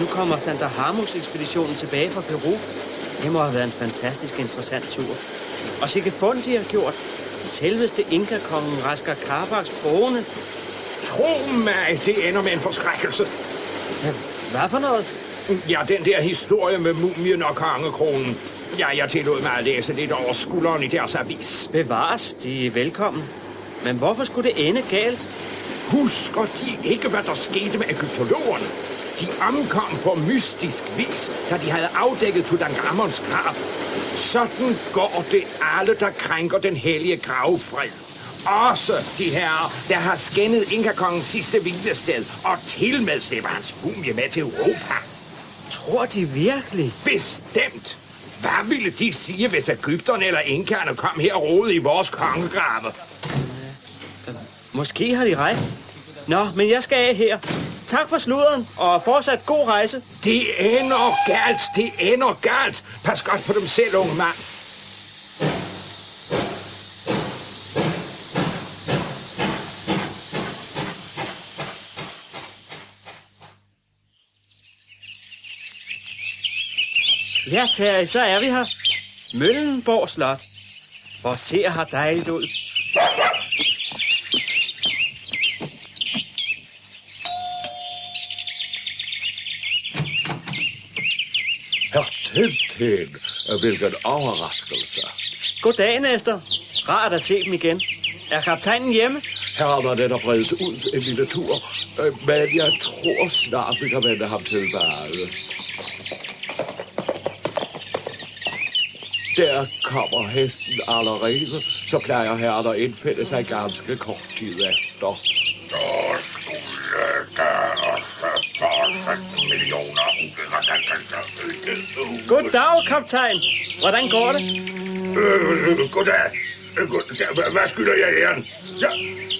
Nu kommer Santa Harmus-ekspeditionen tilbage fra Peru. Det må have været en fantastisk interessant tur. Og sikke fund, de har gjort. Selveste Inka-kongen Rasker Karbaks krone. Tro mig, det ender med en forskrækkelse. Hvad for noget? Ja, den der historie med mumien og kongekronen. Ja, jeg tillod mig at læse lidt over skulderen i deres avis. Bevares, de er velkommen. Men hvorfor skulle det ende galt? Husker de ikke, hvad der skete med egyptologerne? De omkom på mystisk vis, da de havde afdækket Tutankhamons grav. Sådan går det alle, der krænker den hellige gravfred. Også de her, der har skændet Inka-kongens sidste hvilested, og til med slipper hans mumie med til Europa. Tror de virkelig? Bestemt. Hvad ville de sige, hvis Ægypterne eller Inkaerne kom her og rode i vores kongegrave? Måske har de ret. Nå, men jeg skal af her. Tak for sluderen, og fortsat god rejse. Det ender galt, det ender galt. Pas godt på dem selv, unge mand. Ja, Terry, så er vi her. Møllenborg Slot. Hvor ser her dejligt ud. Herr Tintin, hvilken overraskelse. Goddag, Nestor. Rart at se dem igen. Er kaptajnen hjemme? Herren er netop reddet ud en lille tur, øh, men jeg tror snart, vi kan vende ham tilbage. Der kommer hesten allerede, så plejer herren at indfinde sig ganske kort tid efter. Så skulle der Goddag, kaptajn. Hvordan går det? Øh, goddag. Øh, goddag. Hvad- skylder jeg æren? Ja,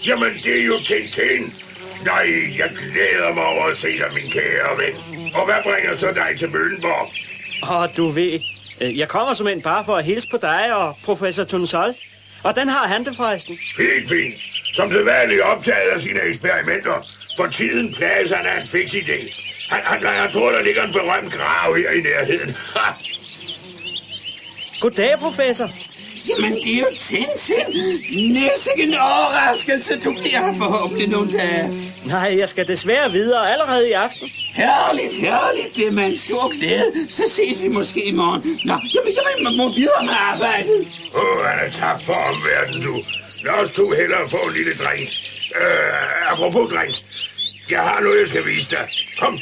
jamen, det er jo Tintin. Nej, jeg glæder mig over at se dig, min kære ven. Og hvad bringer så dig til Møllenborg? Åh, du ved. øh, Jeg kommer som en bare for at hilse på dig og professor Tunsol. Hvordan har han det forresten? Helt fint. Som sædvanligt optaget af sine eksperimenter. For tiden plages han af en fix idé. Han, han, han tror, der ligger en berømt grav her i nærheden. Goddag, professor. Jamen, det er jo Tintin. Næste en overraskelse, du bliver her forhåbentlig nogle dage. Nej, jeg skal desværre videre allerede i aften. Herligt, herligt. Det er med en stor glæde. Så ses vi måske i morgen. Nå, jamen, jamen, man må videre med arbejdet. Åh, oh, han er tabt for omverdenen, du. Lad os to hellere få en lille drink. Øh, apropos drinks. Jeg har noget, jeg skal vise dig. Kom.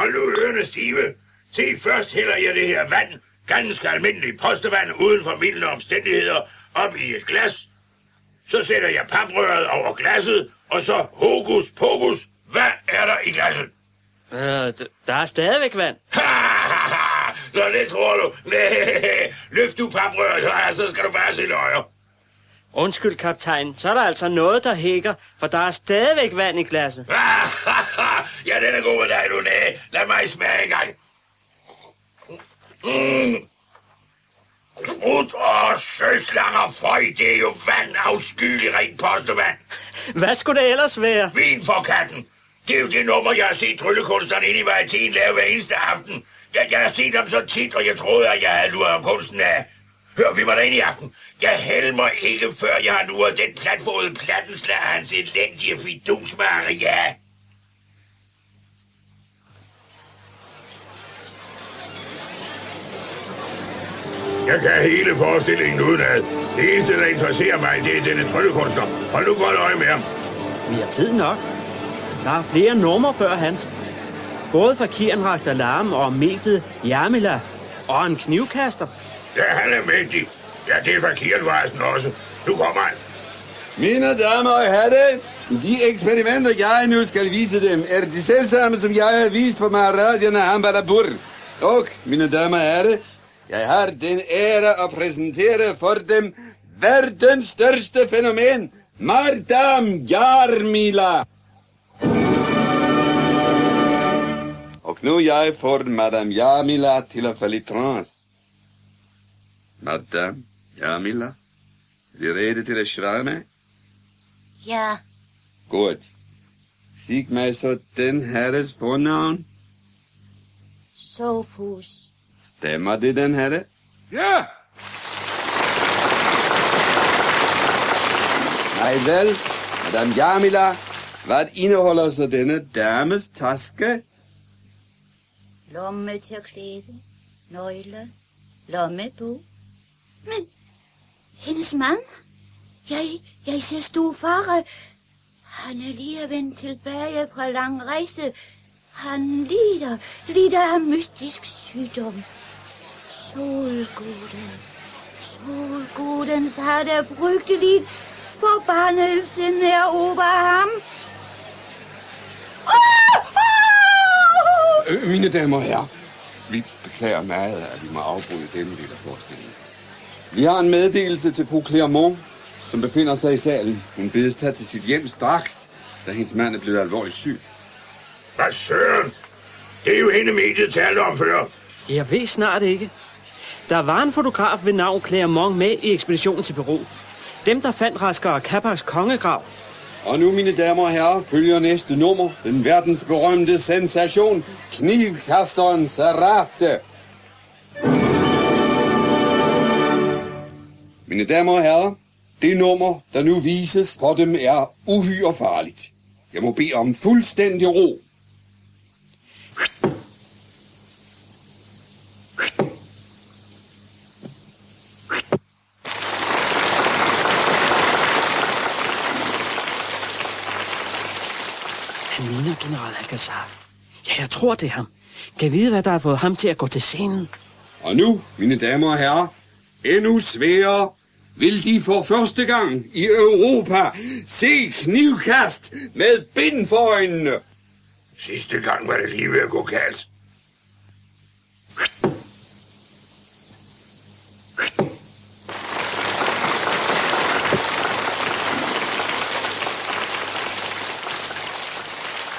Hold nu ørerne stive. Se, først hælder jeg det her vand, ganske almindeligt postevand uden for mildne omstændigheder, op i et glas. Så sætter jeg paprøret over glasset, og så hokus pokus. Hvad er der i glasset? Øh, der er stadigvæk vand. Nå, det tror du. Næh, løft du paprøret, så skal du bare se løjer. Undskyld, kaptajn. Så er der altså noget, der hækker, for der er stadigvæk vand i glasset. ja, den er god med dig, du næh. Lad mig smage en gang. Mm. Sprut og søslanger føj, det er jo vand, afskyelig rent postevand. Hvad skulle det ellers være? Vin for katten. Det er jo det nummer, jeg har set tryllekunstneren inde i Varieteen lave hver eneste aften. Jeg, jeg har set ham så tit, og jeg troede, at jeg havde luret kunsten af. Hør, vi var derinde i aften. Jeg helmer ikke, før jeg har luret den platfodede plattenslag af hans elendige fidus, Maria. Jeg kan hele forestillingen udenad. Det eneste, der interesserer mig, det er denne tryllekunstner. Hold nu godt øje med ham. Vi har tid nok. Der er flere numre før hans. Både fra Kirenragt Alarm og mediet Jamila. Og en knivkaster. Ja, han er mægtig. Ja, det er forkert forresten også. Nu kommer han. Mine damer og herrer, de eksperimenter, jeg nu skal vise dem, er de selv samme, som jeg har vist på Maharajan af Ambalapur. Og, mine damer og herrer, jeg har den ære at præsentere for dem verdens største fænomen, Mardam Jarmila. Og nu jeg får Madame Jarmila til at falde i trance. Madame Jarmila, er I ready til at svare med? Ja, Godt. sig mig så den herres fornavn. Sofus. Stemmer det, den herre? Ja, Nej vel, Madame Jamila, hvad indeholder så denne dames taske? Lommetørklæde. Nøgle. Lommebog. Men hendes mand? Jeg, jeg ser Stufare. Han er lige vendt tilbage fra lang rejse. Han lider, lider af mystisk sygdom. Solguden. Solguden har det frygteligt. Forbandelsen er over ham. Ah! Ah! Øh, mine damer og herrer, vi beklager meget, at vi må afbryde denne lille forestilling. Vi har en meddelelse til fru Clermont, som befinder sig i salen. Hun bedes tage til sit hjem straks, da hendes mand er blevet alvorligt syg. hvad søren? Det er jo hende mediet talte om før. Jeg ved snart ikke. Der var en fotograf ved navn Claremont med i ekspeditionen til Peru. Dem, der fandt Rasker og Kabaks kongegrav. Og nu, mine damer og herrer, følger næste nummer. Den verdensberømte sensation. Knivkasteren Sarate. Mine damer og herrer, det nummer, der nu vises for dem, er uhyre farligt. Jeg må bede om fuldstændig ro. Han ligner general Alcazar. Ja, jeg tror, det er ham. Kan vide, hvad der har fået ham til at gå til scenen? Og nu, mine damer og herrer, endnu sværere vil de for første gang i Europa se knivkast med bind for øjnene. Sidste gang var det lige ved at gå galt.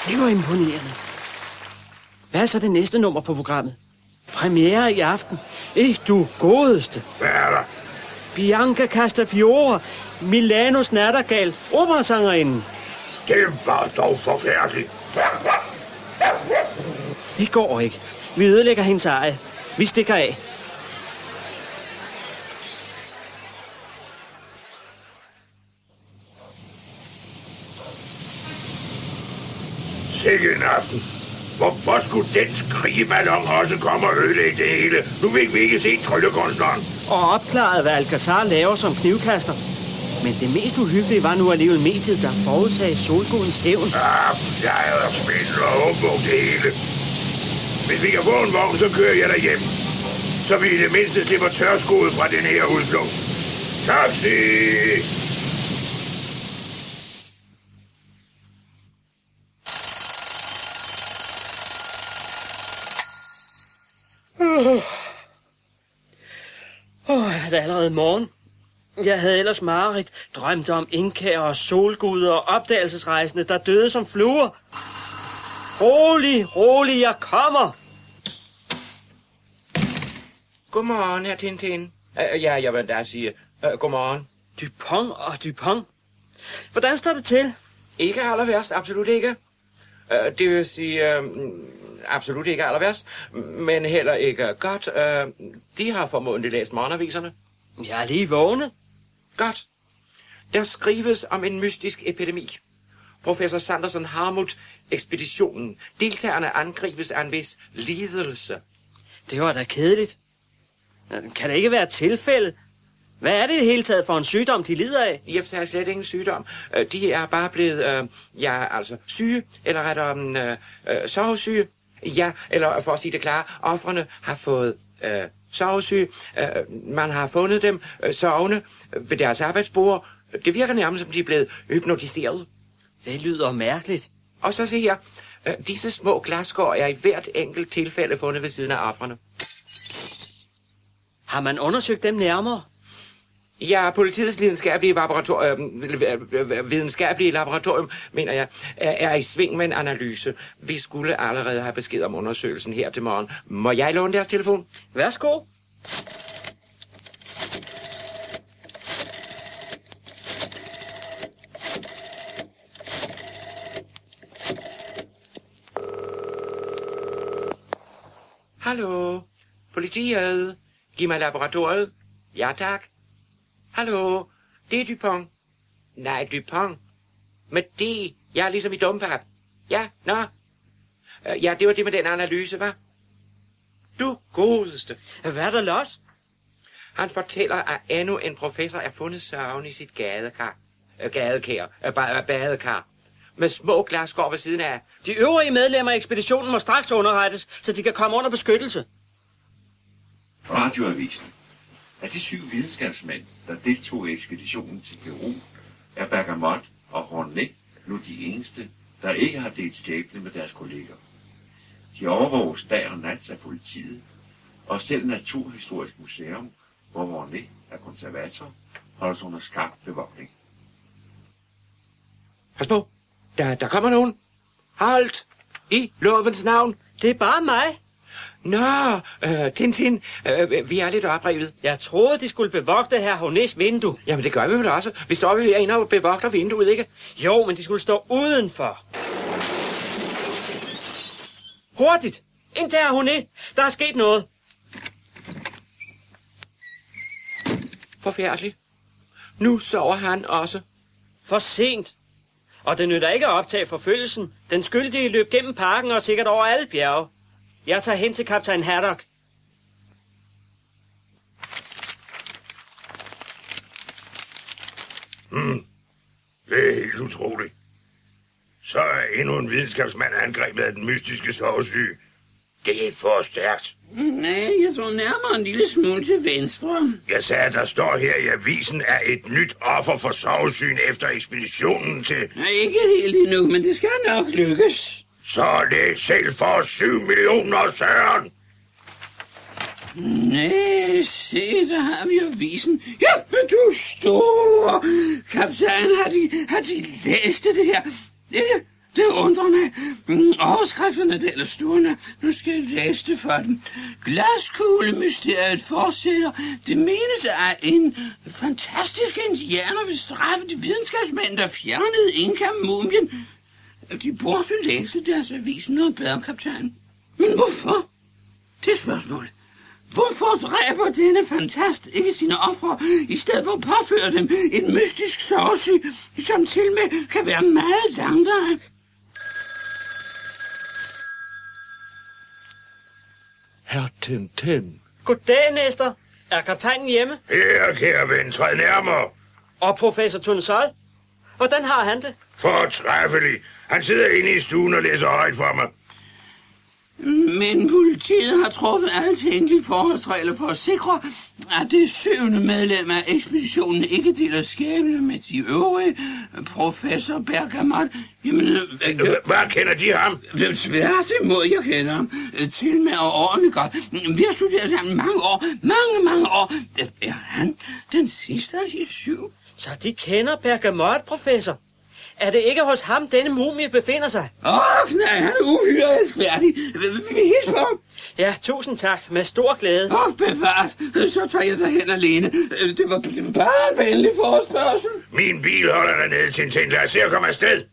Det var imponerende. Hvad er så det næste nummer på programmet? Premiere i aften. Eh, du godeste. Hvad er der? Bianca Castafiore, Milanos nattergal, operasangerinden. Det var dog forfærdeligt. Det går ikke. Vi ødelægger hendes eje. Vi stikker af. Sikke en aften. Hvorfor skulle den skrigeballon også komme og ødelægge det hele? Nu fik vi ikke set tryllekunstneren. Og opklaret, hvad Alcazar laver som knivkaster. Men det mest uhyggelige var nu alligevel mediet, der forudsagde solgudens hævn. Ah, jeg er spændt og humbug det hele. Hvis vi kan få en vogn, så kører jeg dig hjem. Så vi i det mindste slipper tørskoet fra den her udflugt. Taxi! Åh, oh, er det allerede morgen? Jeg havde ellers mareridt drømt om inkaer og solguder og opdagelsesrejsende, der døde som fluer. Rolig, rolig, jeg kommer. Godmorgen, herr Tintin. Uh, ja, jeg vil da sige uh, godmorgen. Dupont og Dupont. Hvordan står det til? Ikke aller værst, absolut ikke. Uh, det vil sige, uh, absolut ikke aller værst, men heller ikke godt. Uh, de har formodentlig læst morgenaviserne. Jeg er lige vågnet. Godt. Der skrives om en mystisk epidemi. Professor Sanderson Harmut, ekspeditionen. Deltagerne angribes af en vis lidelse. Det var da kedeligt. Kan det ikke være tilfælde? Hvad er det i det hele taget for en sygdom, de lider af? Jeff er slet ingen sygdom. Øh, De er bare blevet, øh, ja, altså syge, eller rettere, øh, øh, sovesyge. Ja, eller for at sige det klare, offrene har fået øh, sovesyge. Øh, man har fundet dem øh, sovende ved deres arbejdsbord. Det virker nærmest, som de er blevet hypnotiseret. Det lyder mærkeligt. Og så se her, øh, disse små glasskår er i hvert enkelt tilfælde fundet ved siden af offrene. Har man undersøgt dem nærmere? Ja, politiets lidenskabelige, laboratorium, øhm, videnskabelige laboratorium, mener jeg, er i sving med en analyse. Vi skulle allerede have besked om undersøgelsen her til morgen. Må jeg låne deres telefon? Værsgo. Hallo, politiet. Giv mig laboratoriet. Ja, tak. Hallo? Det er Dupont. Nej, Dupont. Med det. Jeg er ligesom i dumpap. Ja, nå. Øh, Ja, det var det med den analyse, var. Du godeste. Hvad er der los? Han fortæller, at endnu en professor er fundet sørgen i sit gadekar. Øh, gadekær. Øh, ba- badekar. Med små glasskår ved siden af. De øvrige medlemmer af ekspeditionen må straks underrettes, så de kan komme under beskyttelse. Radioavisen. Af de syv videnskabsmænd, der deltog i ekspeditionen til Peru, er Bergamot og Hornet nu de eneste, der ikke har delt skæbne med deres kolleger. De overvåges dag og nat af politiet, og selv Naturhistorisk Museum, hvor Hornet er konservator, holdes under skarp bevogtning. Pas på. Der, der kommer nogen. Halt. I lovens navn. Det er bare mig. Nå, øh, Tintin, øh, vi er lidt oprevet. Jeg troede, de skulle bevogte her Honés vindue. Jamen, det gør vi vel også. Vi står jo herinde og bevogter vinduet, ikke? Jo, men de skulle stå udenfor. Hurtigt! Ind til her Honé. Der er sket noget. Forfærdeligt. Nu sover han også. For sent. Og det nytter ikke at optage forfølgelsen. Den skyldige løb gennem parken og sikkert over alle bjerge. Jeg tager hen til kaptajn Haddock. Det er helt utroligt. Så er endnu en videnskabsmand angrebet af den mystiske sovesyge. Det er for stærkt. Nej, jeg så nærmere en lille smule til venstre. Jeg sagde, at der står her i avisen, at et nyt offer for sovesyn efter ekspeditionen til... Nej, ikke helt endnu, men det skal nok lykkes. Så det selv for 7 millioner, Søren. Nej, se, der har vi avisen. Ja, men du store kaptajn, har de, har de læst det her? Det, det undrer mig. Mm, overskrifterne der er stående. Nu skal jeg læse det for dem. Glaskuglemysteriet fortsætter. Det menes, at en fantastisk indianer vil straffe de videnskabsmænd, der fjernede Inka-mumien. De burde læse deres avis noget bedre, kaptajn. Men hvorfor? Det er spørgsmålet. Hvorfor dræber denne fantast ikke sine ofre, i stedet for at påføre dem en mystisk sovsyg, som til med kan være meget langvarig? Herr Tintin. Goddag, Næster. Er kaptajnen hjemme? Her, kære ven, træd nærmere. Og professor Tunsol? Hvordan har han det? Fortræffelig. Han sidder inde i stuen og læser højt for mig. Men politiet har truffet alle tænkelige forholdsregler for at sikre, at det syvende medlem af ekspeditionen ikke deler skæbne med de øvrige. Professor Bergamot, jamen... øh, Øh, Hvad kender de ham? Det svært imod, jeg kender ham. Øh, Til med og ordentligt godt. Vi har studeret sammen mange år. Mange, mange år. Øh, Er han den sidste af de syv? Så de kender Bergamot, professor. Er det ikke hos ham, denne mumie befinder sig? Åh, oh, nej, han er uhyre elskværdig. Vi hilse på ham? Ja, tusind tak. Med stor glæde. Åh, oh, bevares. Så tager jeg dig hen alene. Øh, Det var, det var bare en venlig forespørgsel. Min bil holder dernede, Tintin. Lad os se at komme afsted.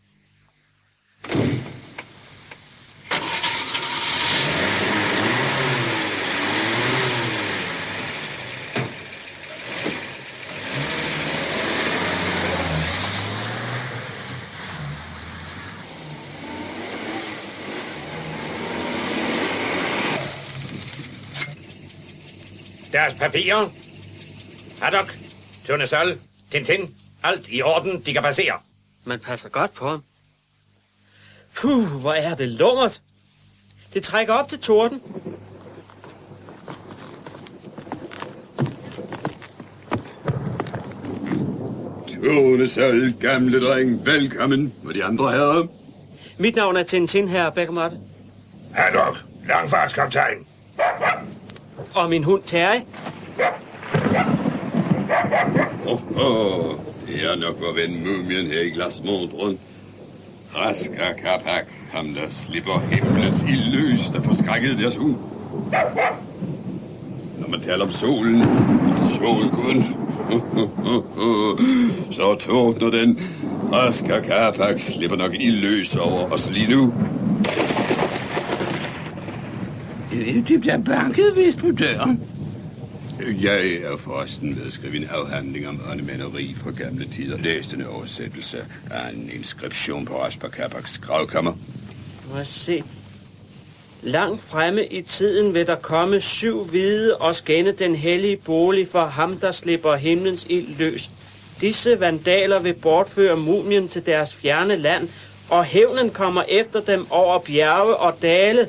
Deres papirer. Haddock, Tunesol, Tintin. Alt i orden, de kan passere. Man passer godt på ham. Puh, hvor er det lummert. Det trækker op til torden. Tånesal, gamle dreng, velkommen. Og de andre herrer? Mit navn er Tintin, herre Bergamot. Haddock, langfartskaptajn. Og min hund Terry. Oh, oh, det er nok vor ven mumien her i glasmontren. Rasker Kapak, ham der slipper himlens ild løs, der forskrækkede deres hund. Når man taler om solen, solgud, så tåbner den. Rasker Kapak slipper nok ild løs over os lige nu. Det der bankede vist på døren. Jeg er forresten ved at skrive en afhandling om åndemænderi fra gamle tider. Læste en oversættelse af en inskription på Asper Kabaks gravkammer. Må jeg se. Langt fremme i tiden vil der komme syv hvide og skænde den hellige bolig for ham, der slipper himlens ild løs. Disse vandaler vil bortføre mumien til deres fjerne land, og hævnen kommer efter dem over bjerge og dale.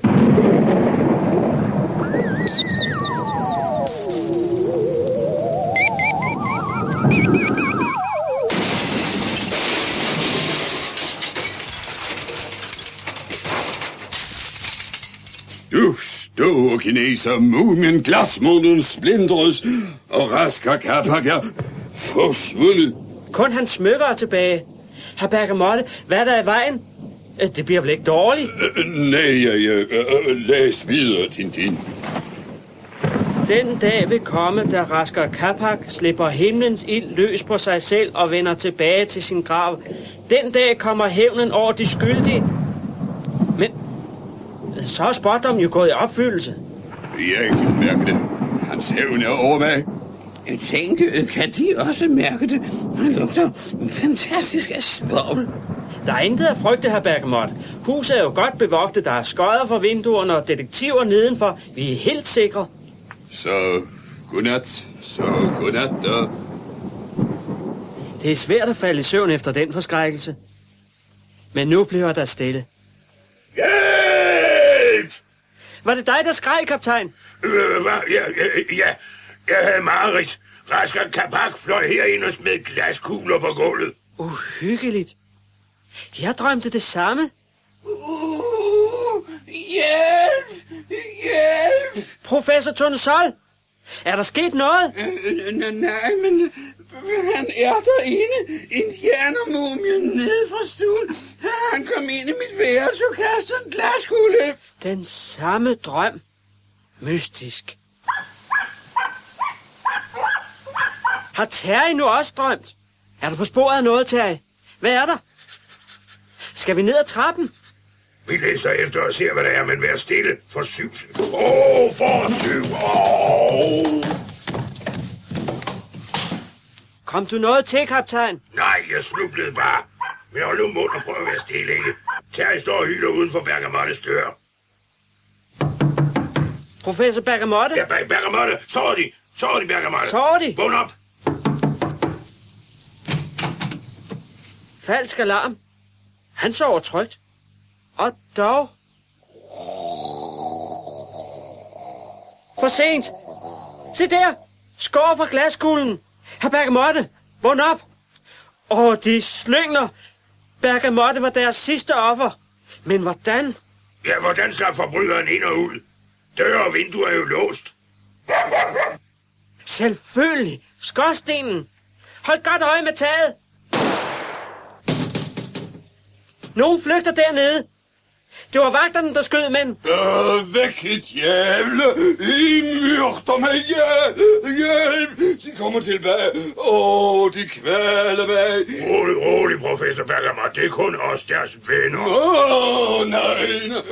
Kineser, mumien, glasmånen splindres, og Rasker Kapak er forsvundet. Kun hans smykker er tilbage. Herr Bergamotte, hvad er der i vejen? Øh, Det bliver vel ikke dårligt? Øh, Nej, jeg, jeg, øh, læs videre, Tintin. Den dag vil komme, da Rasker Kapak slipper himlens ild løs på sig selv og vender tilbage til sin grav. Den dag kommer hævnen over de skyldige. Men så er spådommen jo gået i opfyldelse. Jeg kan mærke det. Hans hævn er over mig. Jeg tænker, kan de også mærke det? Det lugter fantastisk af svovl. Der er intet at frygte, herr Bergamot. Huset er jo godt bevogtet. Der er skodder for vinduerne og detektiver nedenfor. Vi er helt sikre. Så godnat, så godnat, og Det er svært at falde i søvn efter den forskrækkelse. Men nu bliver der stille. Hjælp! Var det dig, der skreg, kaptajn? Øh, hvad? Ja, ja, ja. Jeg havde mareridt. Rasker Kapak fløj herind og smed glaskugler på gulvet. Uhyggeligt. Jeg drømte det samme. Uh, hjælp! Hjælp! Professor Tunesol, er der sket noget? Øh, n- nej, men han er derinde. Indianermumien nede fra stuen. Han kom ind i mit værelse og kastede en glaskugle. Den samme drøm. Mystisk. Har Terry nu også drømt? Er du på sporet af noget, Terry? Hvad er der? Skal vi ned ad trappen? Vi læser efter og ser, hvad der er, men vær stille for syv. Åh, oh, for syv. Åh. Oh. Kom du noget til, kaptajn? Nej, jeg snublede bare. Men hold nu mund og prøv at være stille, ikke? Terry står og hylder uden for Bergamottes dør. Professor Bergamotte? Ja, Ber- Bergamotte, sover de? Sover de, Bergamotte? Sover de? Vågn op. Falsk alarm. Han sover trygt. Og dog... For sent. Se der. Skår fra glaskuglen. Herr Bergamotte, vågn op. Åh, de slyngler. Bergamotte var deres sidste offer. Men hvordan? Ja, hvordan slap forbryderen ind og ud? Døre og vinduer er jo låst. Selvfølgelig. Skorstenen. Hold godt øje med taget. Nogen flygter dernede. Det var vagterne, der skød mænd. Øh, væk et djævle! I myrder mig ihjel! Hjælp! De kommer tilbage. Åh, oh, de kvæler mig. Rolig, rolig, professor Bergamot. Det er kun os, deres venner. Åh, oh, nej, nej.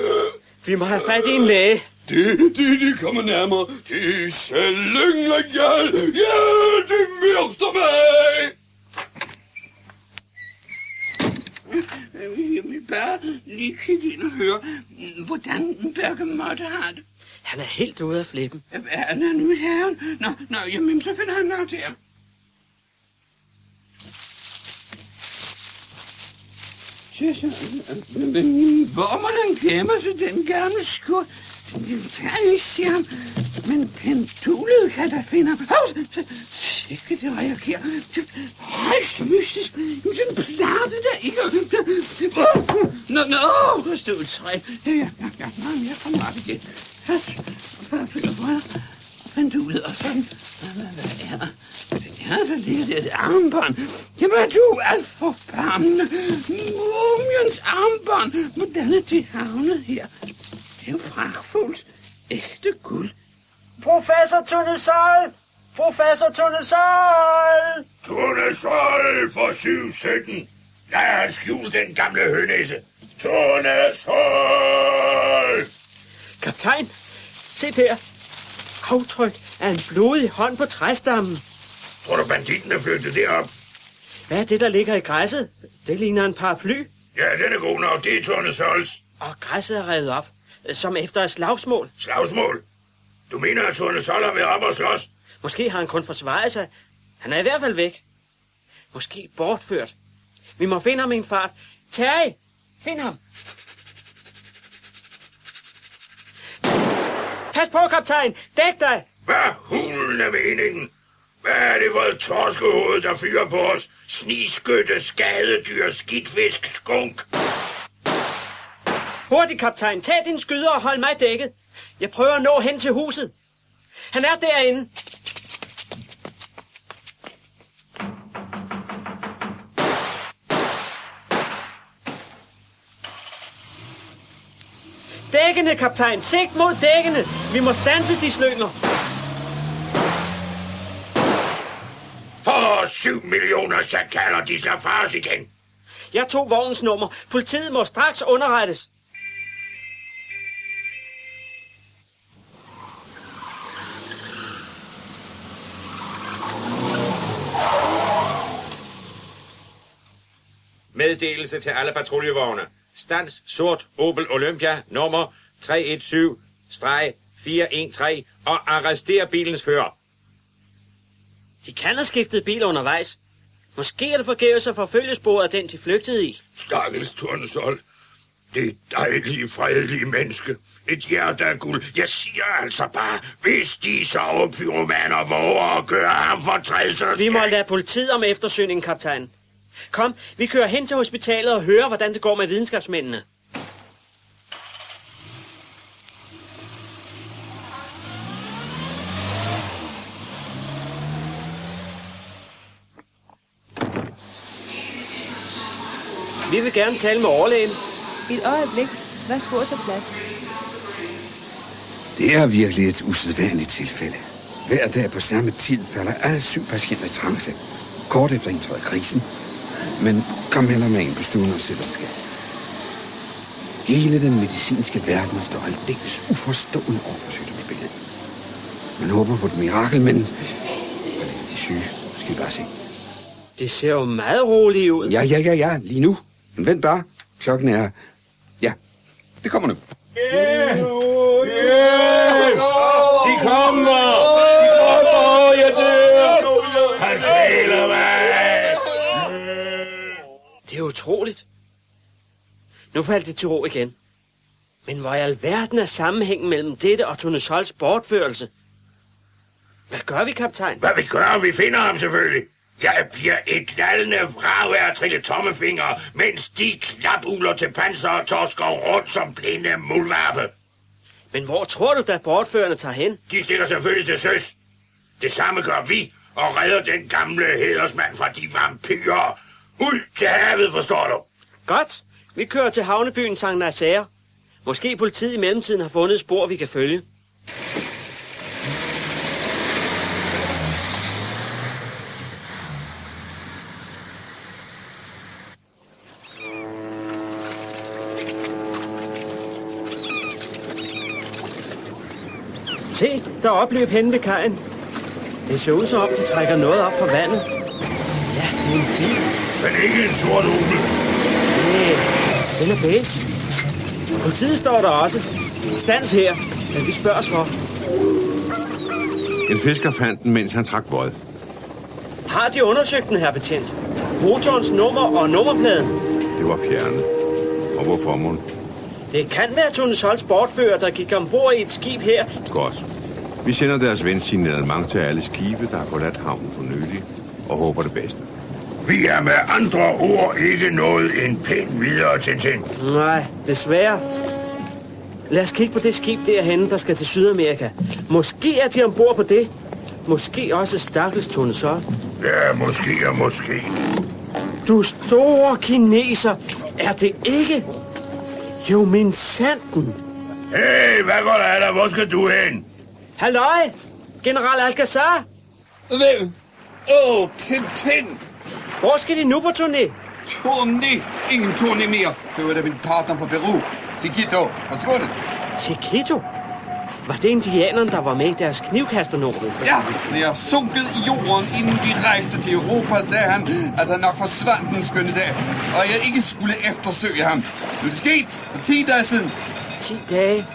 Vi må have fat i en læge. De, de, de kommer nærmere. De sælger ihjel. Ja, de myrder mig. Jeg vil bare lige kigge ind og høre, hvordan Bergamotte har det. Han er helt ude af flippen. Er han nu i haven? Nå, nå, jamen, så finder han nok så, men hvor må han gemme sig, den gamle skur? Jeg kan ikke se ham, men pendulet kan da finde ham. Hov, ikke, det reagerer. Det er højst mystisk. Jamen, den plade der ikke. Nå, nå, der stod et træ. Ja, ja, ja, ja, jeg kommer op igen. Først, paraply og briller, du ud og sådan. Hvad, er der? Ja, så ligger det et armbånd. Jamen, du er alt for barmende. Mumiens armbånd. Hvordan er det havnet her? Det er jo pragtfuldt. Ægte guld. Professor Tunesol! Professor Tunesol! Tornesol for 717. Jeg har skjult den gamle hønæse. Tornesol! Kaptajn, Se der. Aftryk af en blodig hånd på træstammen. Tror du, banditten er flygtet derop? Hvad er det, der ligger i græsset? Det ligner en paraply, Ja, den er god nok. Det er Torne Sols og græsset er revet op, som efter et slagsmål. slagsmål. Du mener, at Torne Sol har været op og slås? Måske har han kun forsvaret sig. Han er i hvert fald væk. Måske bortført. Vi må finde ham i en fart. Terje! Find ham! Pas på, kaptajn! Dæk dig! Hvad hulen er meningen? Hvad er det for et torskehoved, der fyrer på os? Sniskytte, skadedyr, skidtfisk, skunk. Hurtigt, kaptajn. Tag din skyder og hold mig dækket. Jeg prøver at nå hen til huset. Han er derinde. Dækkene, kaptajn. Sigt mod dækkene. Vi må stanse de slynger. Åh, syv millioner chakaler, de slår fra os igen. Jeg tog vognens nummer. Politiet må straks underrettes. Meddelelse til alle patruljevogne. Stans sort Opel Olympia nummer 317-413 og arrester bilens fører. De kan have skiftet bil undervejs. Måske er det forgæves at forfølge sporet af den, de flygtede i. Stakkels Tornesol. Det dejlige, fredelige menneske. Et hjerte af guld. Jeg siger altså bare, hvis de sovepyromaner våger at gøre ham for træd, Vi må lade politiet om eftersøgningen, kaptajn. Kom, vi kører hen til hospitalet og hører, hvordan det går med videnskabsmændene. Vi vil gerne tale med overlægen. Et øjeblik. Værsgo til plads. Det er virkelig et usædvanligt tilfælde. Hver dag på samme tid falder alle syv patienter i trance. Kort efter indtræder krisen. Men kom heller med ind på stuen og der sker. Hele den medicinske verden står aldeles uforstående over for sygdomsbilledet. Man håber på et mirakel, men... De syge. Skal vi bare se. Det ser jo meget roligt ud. Ja, ja, ja, ja. Lige nu. Men vent bare. Klokken er... Ja, det kommer nu. De kommer! De kommer! Jeg dør! Han kvæler mig! Det er utroligt. Nu faldt det til ro igen. Men hvor i alverden er sammenhængen mellem dette og Tone Sols bortførelse? Hvad gør vi, kaptajn? Hvad vi gør? Vi finder ham selvfølgelig. Jeg bliver et knaldende af at trille tommefinger, mens de klapuler til panser og torsker rundt som blinde mulvarpe. Men hvor tror du, da bortførerne tager hen? De stikker selvfølgelig til søs. Det samme gør vi, og redder den gamle hedersmand fra de vampyrer. Ud til havet, forstår du? Godt. Vi kører til havnebyen St. Nazaire. Måske politiet i mellemtiden har fundet et spor, vi kan følge. Se, der opløb henne ved kajen. Det ser ud som om, de trækker noget op fra vandet. Ja, det er en bil. Men ikke en sort Opel. Nej, den er beige. Politiet står der også. Stans her, men vi spørger os for. En fisker fandt den, mens han trak vod. Har de undersøgt den her betjent? Motorens nummer og nummerpladen? Det var fjernet. Og hvorfor, mon? Det kan være Tone Sols bortfører, der gik ombord i et skib her. Godt. Vi sender deres ven signalement til alle skibe, der har forladt havnen for nylig, og håber det bedste. Vi er med andre ord ikke nået en pæn videre, Tintin. Nej, desværre. Lad os kigge på det skib derhenne, der skal til Sydamerika. Måske er de ombord på det. Måske også stakkels Tone Sol. Ja, måske og måske. Du store kineser, er det ikke? Jo, min sanden. Hey, hvad går der af dig? Hvor skal du hen? Halløj, general Alcazar. Hvem? Åh, oh, Tintin! Hvor skal de nu på turné? Turné! Ingen turné mere. Det var da min partner fra Peru. Chiquito, forsvundet. Chiquito? Var det indianerne, der var med i deres knivkasternummer? Ja, det er sunket i jorden, inden vi rejste til Europa, sagde han, at han nok forsvandt en skønne dag, og jeg ikke skulle eftersøge ham. Nu er det sket for 10 dage siden. 10 dage?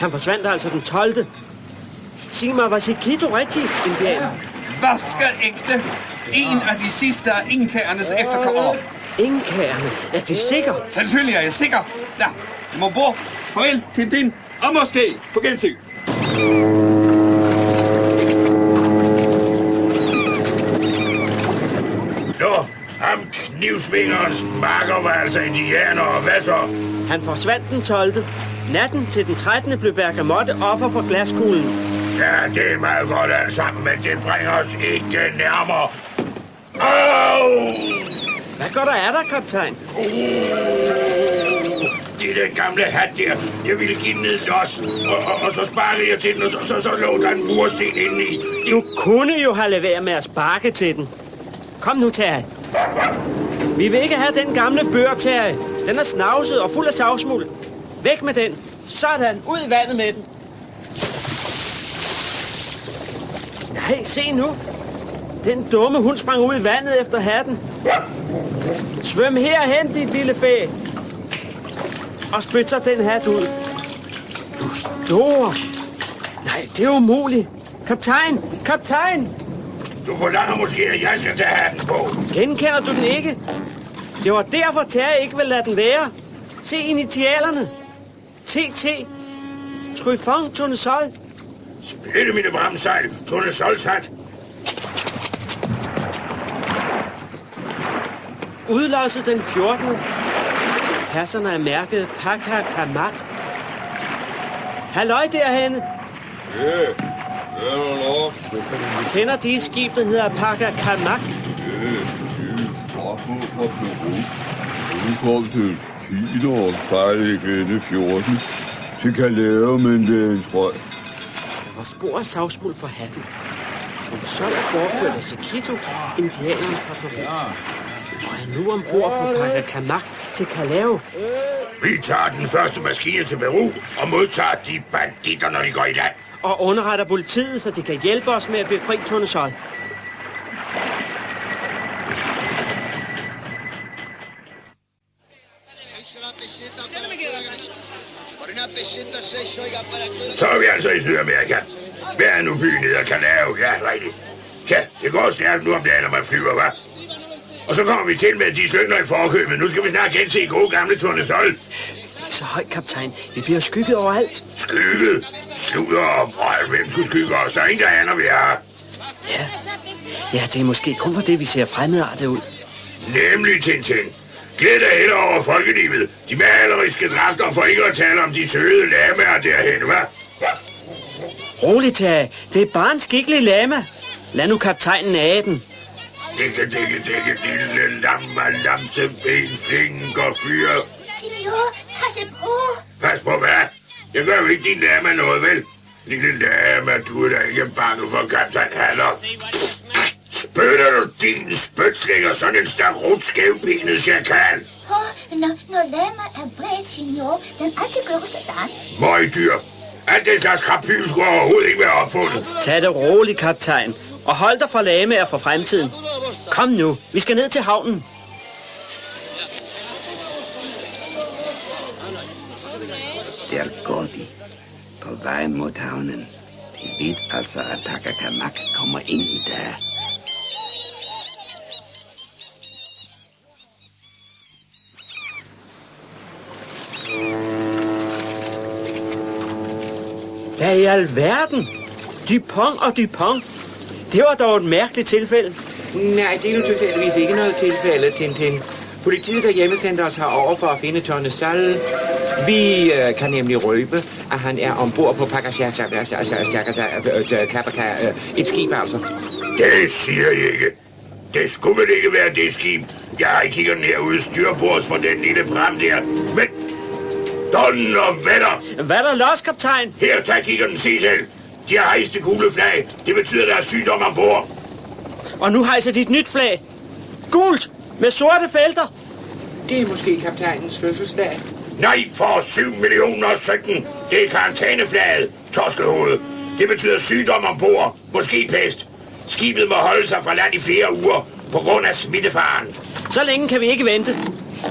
Han forsvandt altså den 12. Sig mig, var Chiquito rigtig indianer? Vasker ægte. En af de sidste af inkærernes efterkommere. Inkærerne? Er de sikre? Selvfølgelig er jeg sikker. Ja, mon bord. Farvel, Tintin. Og måske på gensyn. Nå, ham knivsvingerens makker var altså indianer, og hvad så? Han forsvandt den 12. Natten til den 13. blev Bergamotte offer for glaskuglen. Ja, det er meget godt alt sammen, men det bringer os ikke nærmere. Au! Hvad går der af dig, kaptajn? Uh, det er den gamle hat der. Jeg ville give den ned til os. Og, og, og så sparkede jeg til den, og så, så, så lå der en mursten inde i. Du kunne jo have lade være med at sparke til den. Kom nu, Terje. Vi vil ikke have den gamle bør, Terje. Den er snavset og fuld af savsmuld. Væk med den. Sådan, ud i vandet med den. Nej, se nu. Den dumme hund sprang ud i vandet efter hatten. Svøm herhen, dit lille fæ. Og spyt så den hat ud. Du store. Nej, det er umuligt. Kaptajn, kaptajn. Du forlanger måske, at jeg skal tage hatten på. Genkender du den ikke? Det var derfor, Terje ikke vil lade den være. Se initialerne. TT. Trufon Tournesol. Splitte mine bremsejl. Tone Solsat. Udlosset den 14. Kasserne er mærket Paka Kamak. Halløj derhenne. Ja, los? Kender de skib, der hedder Paka Kamak? Ja, det er fra Peru. Udkom til 10 og fejl igen 14. Det kan lave, men det er en strøg. Der var spor af savsmuld på hatten. Tournesol er bortført af Sekito, indianeren fra Peru. Og er nu ombord på Paka Kamak til Kalao. Vi tager den første maskine til Peru og modtager de banditter, når de går i land. Og underretter politiet, så de kan hjælpe os med at befri Tournesol. Så er vi altså i Sydamerika. Hvad er nu byen hedder Canao? Ja, rigtigt. Ja, det går stærkt nu om dagen, når man flyver, hva'? Og så kommer vi til med de slyngler i forkøbet. Nu skal vi snart gense gode gamle Tournesol. Så højt, kaptajn. Vi bliver skygget overalt. Skygget? Sluder og brøl. Hvem skulle skygge os? Der er ingen, der aner, vi er. Ja. Ja, det er måske kun for det, vi ser fremmedartet ud. Nemlig, Tintin. Glæd dig heller over folkelivet. De maleriske dragter for ikke at tale om de søde lamaer derhen, hva'? Roligt, Tage. Det er bare en skikkelig lama. Lad nu kaptajnen af den. Dikke, dikke, dikke, lille lamma, lamse, ben, flink og fyr. Senor, pas på. Pas på hvad? Jeg gør jo ikke din lama noget, vel? Lille lama, du er da ikke bange for kaptajn Haller. Spytter du din spytslænger sådan en starut skævbenet chakal? Oh, når, når lamaen er bredt, senor, den altid gør sådan. Møgdyr. Alt det slags krapyl skulle overhovedet ikke være opfundet. Tag det roligt, kaptajn. Og hold dig for lamaer for fremtiden. Kom nu, vi skal ned til havnen. Der går de på vej mod havnen. De ved altså, at Takakamak kommer ind i dag. Hvad i alverden? Dupont og Dupont. Det var dog et mærkeligt tilfælde. Nej, det er nu tilfældigvis ikke noget tilfælde, Tintin. Politiet derhjemme sendte os herover for at finde Tonne Sal. Vi øh, kan nemlig røbe, at han er ombord på et skib altså. Det siger jeg ikke. Det skulle vel ikke være det skib. Jeg har kigger herude styrbords for den lille pram der. Men... Don og venner! Hvad er der los, kaptajn? Her, tag kigger den, sig selv. De har hejst det gule flag. Det betyder, at der er sygdom ombord. Og nu hejser de et nyt flag. Gult med sorte felter. Det er måske kaptajnens fødselsdag. Nej, for 7 millioner og 17. Det er karantæneflaget, torskehoved. Det betyder sygdom ombord, måske pest. Skibet må holde sig fra land i flere uger på grund af smittefaren. Så længe kan vi ikke vente.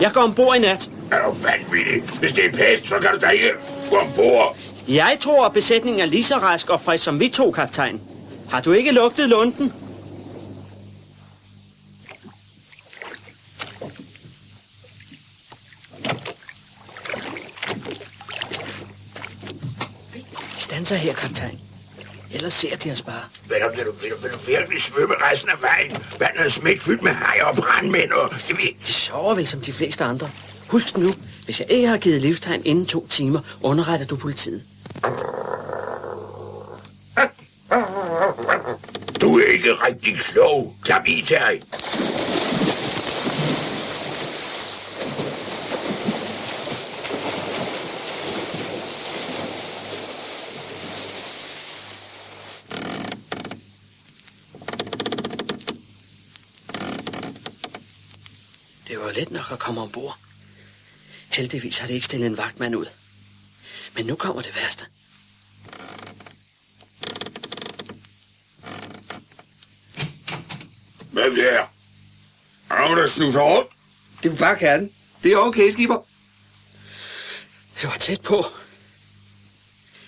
Jeg går ombord i nat. Er du vanvittig? Hvis det er pest, så kan du da ikke gå ombord. Jeg tror, at besætningen er lige så rask og frisk som vi to, kaptajn. Har du ikke lugtet lunden? Vi standser her, kaptajn. Ellers ser de os bare. Vil du, vil du, vil du, vil du virkelig svømme resten af vejen? Vandet er smækt fyldt med hajer og brandmænd og... De sover vel som de fleste andre. Husk nu, hvis jeg ikke har givet livstegn inden to timer, underretter du politiet. Du er ikke rigtig klog. Klap i, Terry. Det var let nok at komme ombord. Heldigvis har det ikke stillet en vagtmand ud. Men nu kommer det værste. Hvem det er? Er der der snuser rundt? Det er bare katten. Det er okay, skipper. Det var tæt på.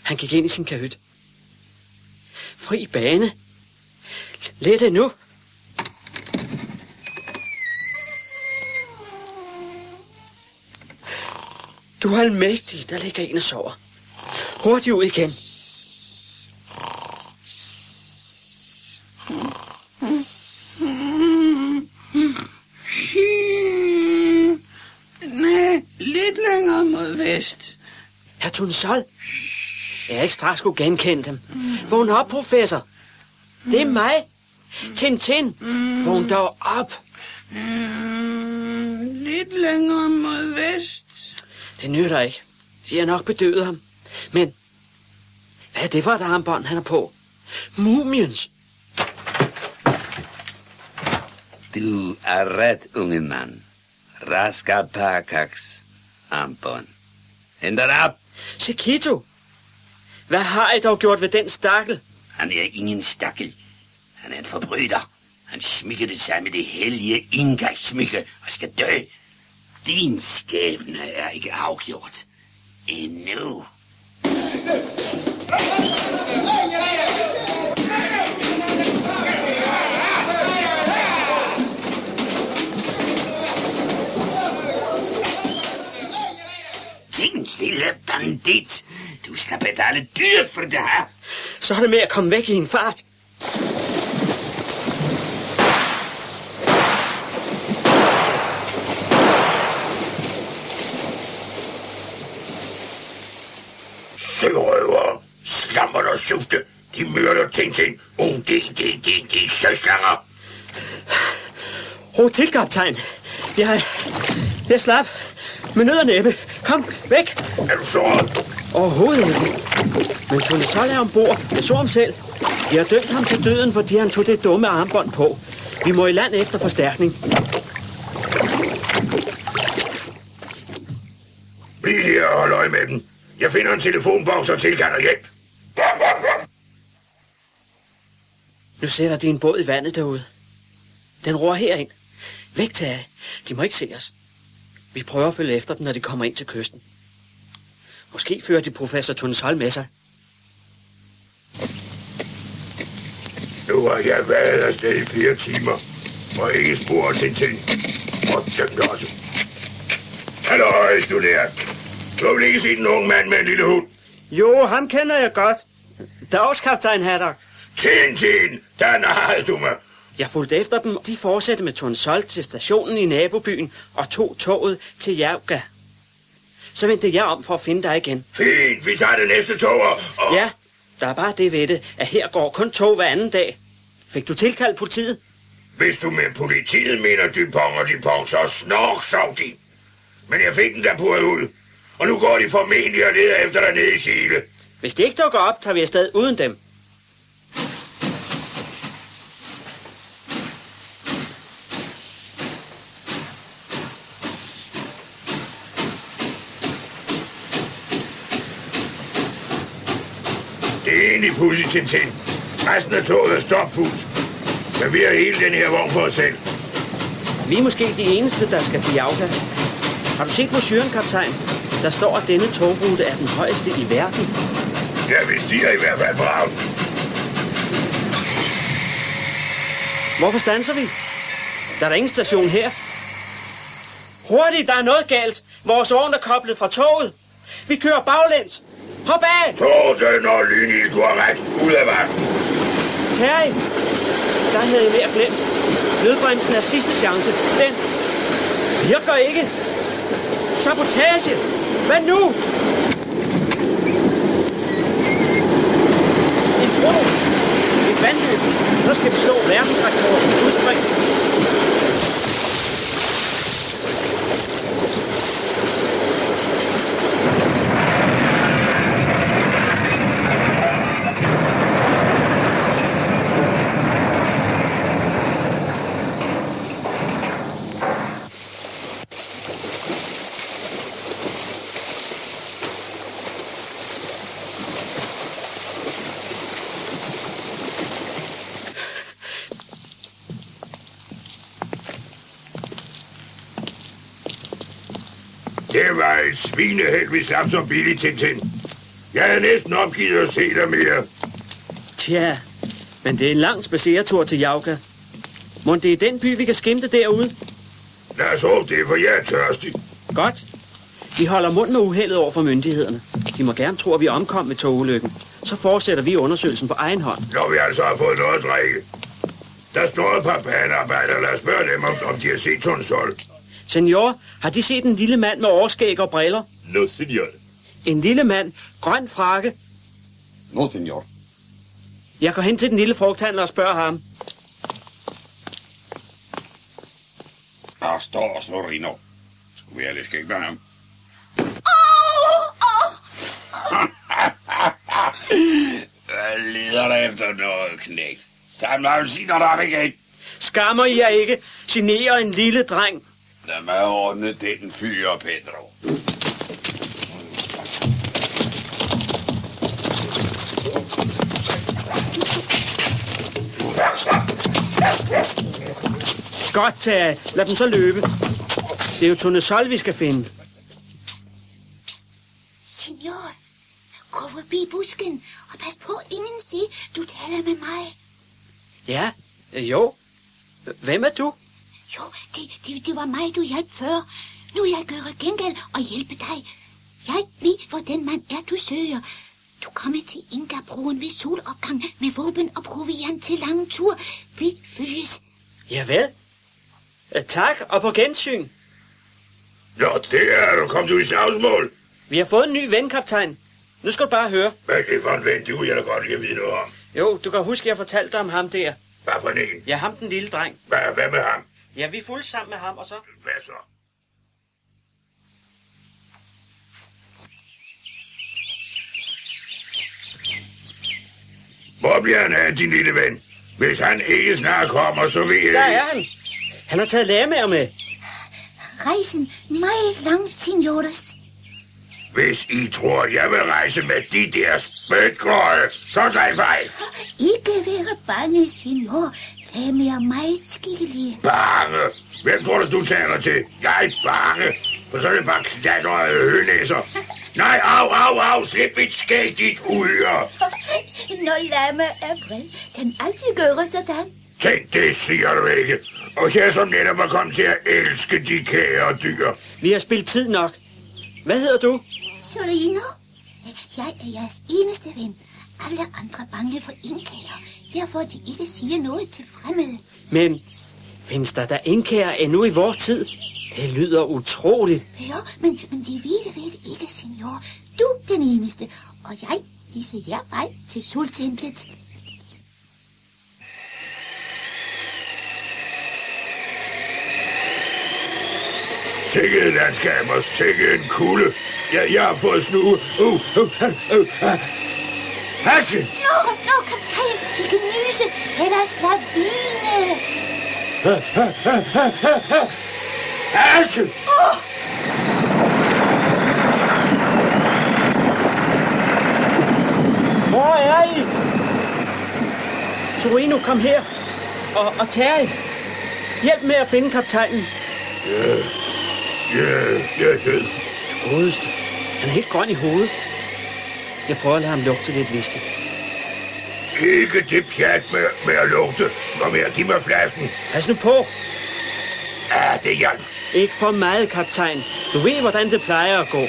Han gik ind i sin kahyt. Fri bane. Lidt nu. Du er almægtig. Der ligger en og sover. Hurtigt ud igen. Nej, lidt længere mod vest. Herr Tunsol. Jeg ikke straks skulle genkende dem. Vågn op, professor. Det er mig. Tintin. Vågn dog op. Mm, lidt længere mod. Det nytter ikke. De har nok bedøvet ham. Men hvad er det for et armbånd, han er på? Mumiens. Du er ret, unge mand. Raska Pakaks armbånd. Hent op. Chiquito. Hvad har I dog gjort ved den stakkel? Han er ingen stakkel. Han er en forbryder. Han smykkede sig med det hellige indgangssmykke og skal dø. Din skæbne er ikke afgjort. Endnu. Din lille bandit. Du skal betale dyrt for det her. Så er det med at komme væk i en fart. Sufte. De myrder Tintin. Oh, de, de, de, de søslanger. Ro til, kaptajn. Jeg, jeg slap. Med nød og næppe. Kom, væk. Er du såret? Overhovedet ikke. Men Tunesol er ombord. Jeg så ham selv. De har dømt ham til døden, fordi han tog det dumme armbånd på. Vi må i land efter forstærkning. Bliv her og hold øje med dem. Jeg finder en telefonboks og tilkalder hjælp. Nu sætter de en båd i vandet derude. Den ror herind. Væk til. De må ikke se os. Vi prøver at følge efter dem, når de kommer ind til kysten. Måske fører de professor Tunesol med sig. Nu har jeg været afsted i flere timer, og ikke spor til ting. Og dem også. Halløj, du der. Du har vel ikke set en ung mand med en lille hund? Jo, ham kender jeg godt. Dagskaptajn Haddock. Tintin, der narrede du mig. Jeg fulgte efter dem. De fortsatte med Tunesol til stationen i nabobyen og tog toget til Javga. Så vendte jeg om for at finde dig igen. Fint, vi tager det næste tog og... og... Ja, der er bare det ved det, at her går kun tog hver anden dag. Fik du tilkaldt politiet? Hvis du med politiet mener Dupont og Dupont, så snork sov de. Men jeg fik den der på ud. Og nu går de formentlig og leder efter dig nede i Chile. Hvis de ikke dukker op, tager vi afsted uden dem. Egentlig pudsigt, Tintin. Resten af toget er stopfuldt. Men vi har hele den her vogn for os selv. Vi er måske de eneste, der skal til Jauka. Har du set brochuren, kaptajn? Der står, at denne togrute er den højeste i verden. Ja, vi stiger i hvert fald bravt. Hvorfor standser vi? Der er der ingen station her. Hurtigt, der er noget galt. Vores vogn er koblet fra toget. Vi kører baglæns. Hop af! Torden og Lynild, du har ret. Ud af vagten. Terry, der havde jeg mere glemt. Nødbremsen er sidste chance. Den virker ikke. Sabotage! Hvad nu? En bro. Et vandløb. Så skal vi slå verdensrekord i udspring. Det var et svineheld, vi slap så billigt, Tintin. Jeg havde næsten opgivet at se dig mere. Tja, men det er en lang spaceretur til Jauka. Må det er den by, vi kan skimte derude? Lad os håbe det, for jeg er tørstig. Godt. Vi holder mund med uheldet over for myndighederne. De må gerne tro, at vi omkom ved togulykken. Så fortsætter vi undersøgelsen på egen hånd. Når vi altså har fået noget at drikke. Der står et par panarbejdere. Lad os spørge dem, om, om de har set Tonsol. Senior, har de set en lille mand med overskæg og briller? No, senor. En lille mand, grøn frakke. No, senor. Jeg går hen til den lille frugthandler og spørger ham. Der står Sorino. Skulle vi ellers ikke med ham? Jeg leder dig efter noget, knægt. Samle appelsiner op igen. Skammer I jer ikke? Generer en lille dreng. Lad mig ordne den fyre, Pedro. Godt, Terry. Lad dem så løbe. Det er jo Tonesol, vi skal finde. Signor, gå forbi busken og pas på, ingen siger, du taler med mig. Ja, jo. Hvem er du? Jo, det, det, det var mig, du hjalp før. Nu jeg gøre gengæld og hjælpe dig. Jeg ved, hvor den mand er, du søger. Du kommer til Inga-broen ved solopgang med våben og proviant til lange tur. Vi følges. Javel. Øh, Tak, og på gensyn. Nå, det er du. Kom du i slagsmål. Vi har fået en ny ven, kaptajn. Nu skal du bare høre. Hvad er det for en ven? Det kunne jeg da godt lide at vide noget om. Jo, du kan huske, at jeg fortalte dig om ham der. Hvad for en? Ja, ham den lille dreng. Hvad, hvad med ham? Ja, vi fuldt sammen med ham, og så... Hvad så? Hvor bliver han af, din lille ven? Hvis han ikke snart kommer, så vil jeg... Der er han. Han har taget lamaer med. Rejsen meget lang, signores. Hvis I tror, jeg vil rejse med de der spætgrøje, så tager I fejl. Ikke være bange, signor. Dem er meget skikkelige. Bange. Hvem tror du, du taler til? Jeg er bange. For så er det bare klatter og hønæser. Nej, au, au, au, slip mit skæg, dit uhyre. Når lama er vred, den altid gør sådan. Tænk, det siger du ikke. Og jeg som netop er kommet til at elske de kære dyr. Vi har spillet tid nok. Hvad hedder du? Sorino, jeg er jeres eneste ven. Alle andre bange for indkærer. Derfor de ikke siger noget til fremmede. Men findes der da indkærer endnu i vores tid? Det lyder utroligt. Ja, men, men de ved det ved det ikke, signor. Du den eneste, og jeg viser jer vej til soltemplet. Sikke et landskab og sikke en kulde. Jeg, jeg har fået snue. Uh, uh, uh, uh, uh. Hasse! Nå, nå, kaptajn, ikke nyse, ellers lavine. Hasse! Åh, Hvor er I? Torino, kom her. Og, og Terry, hjælp med at finde kaptajnen. Ja, ja, er død. Du godeste. Han er helt grøn i hovedet. Jeg prøver at lade ham lugte lidt whisky. Ikke det pjat med, med at lugte. Kom her, giv mig flasken. Pas nu på. Ja, det hjalp. Ikke for meget, kaptajn. Du ved, hvordan det plejer at gå.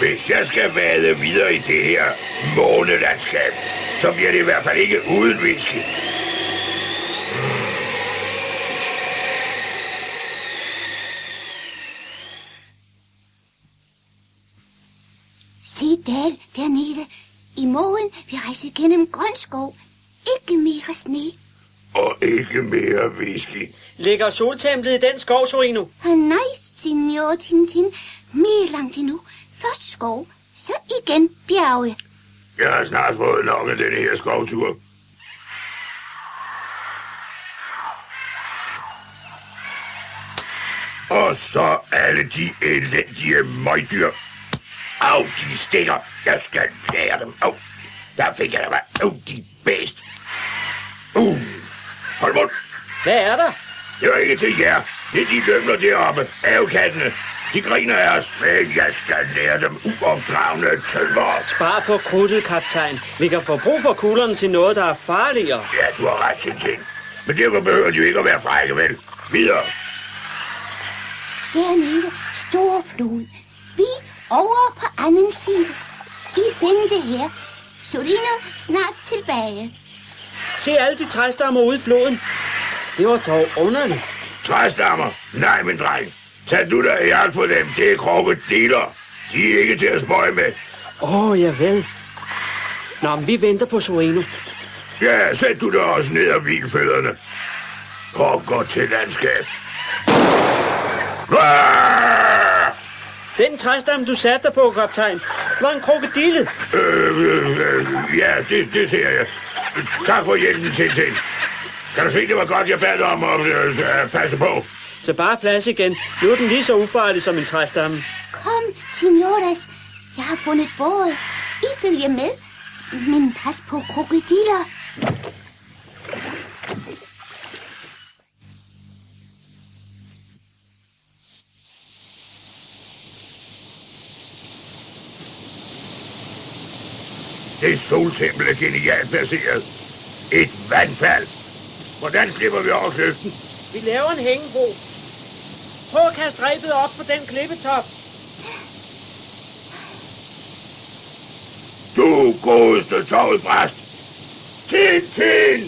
Hvis jeg skal vade videre i det her månelandskab, så bliver det i hvert fald ikke uden whisky. Se Dal dernede. I morgen vi rejser gennem grøn skov. Ikke mere sne. Og ikke mere whisky. Ligger soltemplet i den skov, Torino? Ah, nej, signor Tintin. Mere langt endnu. Først skov, så igen bjerge. Jeg har snart fået nok af den her skovtur. Og så alle de elendige møgdyr. Au, de stikker. Jeg skal lære dem. Au, der fik jeg dig. Au, de bedst. Uh, hold mund. Hvad er der? Det var ikke til jer. Det er de lømler deroppe. Avkattene. De griner af os, men jeg skal lære dem uopdragende tømmer. Spar på krudtet, kaptajn. Vi kan få brug for kuglerne til noget, der er farligere. Ja, du har ret, Tintin. Men derfor behøver de jo ikke at være frække, vel? Videre. Dernede, stor flod. Vi over på anden side. I vente her. Solino snart tilbage. Se alle de træstammer ude i floden. Det var dog underligt. Træstammer? Nej, min dreng. Tag du dig i alt for dem. Det er krokodiller. De er ikke til at spøje med. Åh, oh, jeg ved. Nå, men vi venter på Sorino. Ja, sæt du dig også ned og hvil fødderne. Og gå til landskab. Ah! Den træstamme, du satte dig på, kaptajn, var en krokodille. Øh, øh, øh, ja, det, det ser jeg. Tak for hjælpen, Tintin. Kan du se, det var godt, jeg bad dig om at øh, passe på. Så bare plads igen. Nu er den lige så ufarlig som en træstamme. Kom, signoras. Jeg har fundet båd. I følger med. Men pas på krokodiller. Det soltempel er genialt placeret. Et vandfald. Hvordan slipper vi over kløften? Vi laver en hængebro. Prøv at kaste rebet op på den klippetop. Du godeste tovlbræst. Tintin!